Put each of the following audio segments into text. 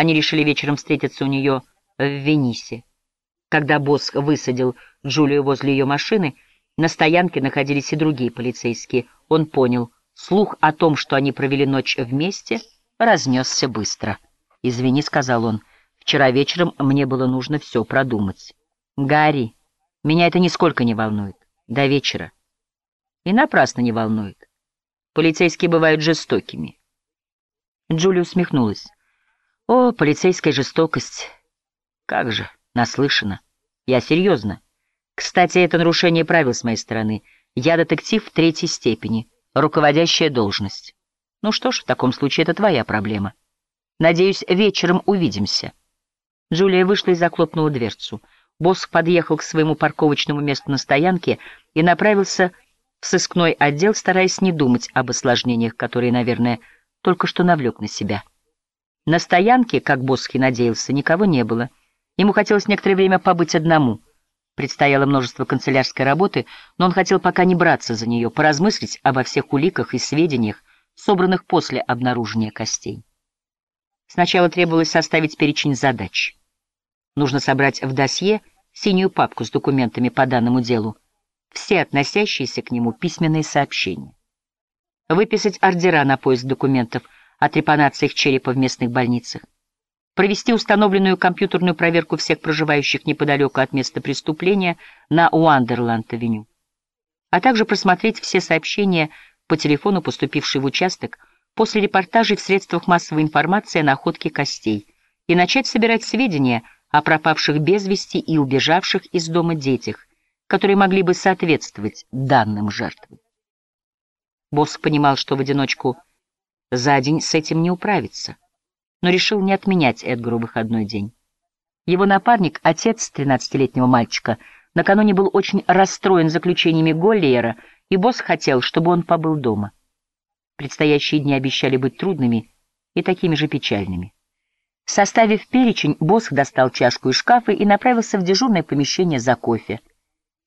Они решили вечером встретиться у нее в Венисе. Когда Босх высадил Джулию возле ее машины, на стоянке находились и другие полицейские. Он понял, слух о том, что они провели ночь вместе, разнесся быстро. «Извини», — сказал он, — «вчера вечером мне было нужно все продумать». «Гарри, меня это нисколько не волнует. До вечера». «И напрасно не волнует. Полицейские бывают жестокими». Джулия усмехнулась. «О, полицейская жестокость! Как же, наслышана. Я серьезно. Кстати, это нарушение правил с моей стороны. Я детектив третьей степени, руководящая должность. Ну что ж, в таком случае это твоя проблема. Надеюсь, вечером увидимся». Джулия вышла и захлопнула дверцу. Босс подъехал к своему парковочному месту на стоянке и направился в сыскной отдел, стараясь не думать об осложнениях, которые, наверное, только что навлек на себя. На стоянке, как Босхи надеялся, никого не было. Ему хотелось некоторое время побыть одному. Предстояло множество канцелярской работы, но он хотел пока не браться за нее, поразмыслить обо всех уликах и сведениях, собранных после обнаружения костей. Сначала требовалось составить перечень задач. Нужно собрать в досье синюю папку с документами по данному делу, все относящиеся к нему письменные сообщения выписать ордера на поиск документов о трепанациях черепа в местных больницах, провести установленную компьютерную проверку всех проживающих неподалеку от места преступления на Уандерланд-авеню, а также просмотреть все сообщения по телефону, поступившие в участок, после репортажей в средствах массовой информации о находке костей, и начать собирать сведения о пропавших без вести и убежавших из дома детях, которые могли бы соответствовать данным жертвам. Босс понимал, что в одиночку за день с этим не управиться, но решил не отменять Эдгару выходной день. Его напарник, отец 13-летнего мальчика, накануне был очень расстроен заключениями Голлиера, и босс хотел, чтобы он побыл дома. Предстоящие дни обещали быть трудными и такими же печальными. Составив перечень, босс достал чашку из шкафа и направился в дежурное помещение за кофе.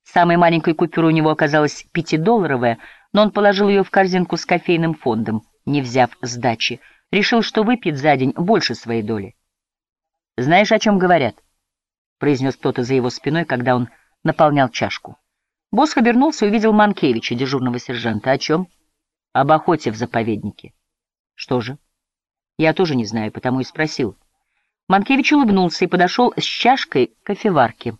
Самой маленькой купюрой у него оказалась пятидолларовая, но он положил ее в корзинку с кофейным фондом, не взяв сдачи. Решил, что выпьет за день больше своей доли. «Знаешь, о чем говорят?» — произнес кто-то за его спиной, когда он наполнял чашку. Босс обернулся и увидел Манкевича, дежурного сержанта. «О чем?» «Об охоте в заповеднике». «Что же?» «Я тоже не знаю, потому и спросил». Манкевич улыбнулся и подошел с чашкой к кофеварке.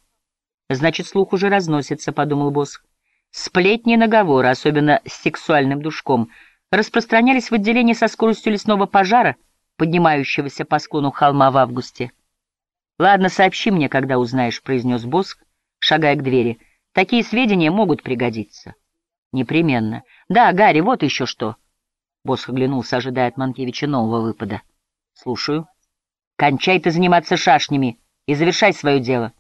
«Значит, слух уже разносится», — подумал босс. Сплетни наговоры, особенно с сексуальным душком, распространялись в отделении со скоростью лесного пожара, поднимающегося по склону холма в августе. «Ладно, сообщи мне, когда узнаешь», — произнес Боск, шагая к двери. «Такие сведения могут пригодиться». «Непременно. Да, Гарри, вот еще что». Босх оглянулся, ожидая от Манкевича нового выпада. «Слушаю. Кончай ты заниматься шашнями и завершай свое дело».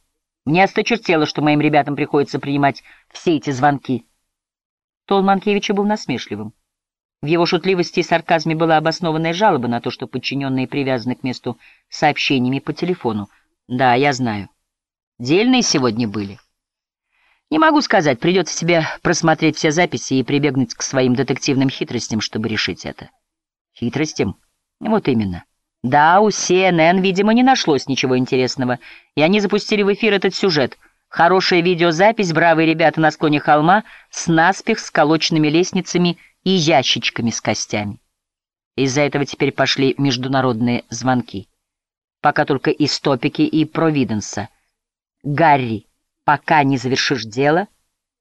Мне осточертело, что моим ребятам приходится принимать все эти звонки. Тон Манкевича был насмешливым. В его шутливости и сарказме была обоснованная жалоба на то, что подчиненные привязаны к месту сообщениями по телефону. Да, я знаю. Дельные сегодня были. Не могу сказать, придется тебе просмотреть все записи и прибегнуть к своим детективным хитростям, чтобы решить это. Хитростям? Вот именно. Да, у CNN, видимо, не нашлось ничего интересного, и они запустили в эфир этот сюжет. Хорошая видеозапись, бравые ребята на склоне холма с наспех сколоченными лестницами и ящичками с костями. Из-за этого теперь пошли международные звонки. Пока только из Топики и Провиденса. «Гарри, пока не завершишь дело,